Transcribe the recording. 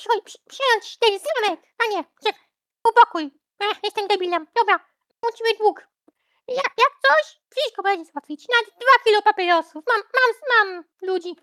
przychodź, przy, przyjąć ten zamek, a nie, upokój. Ech, jestem debilem. Dobra, musimy dług. Ja, jak coś, wszystko będzie załatwić. Nawet dwa kilo papierosów. Mam, mam, mam ludzi.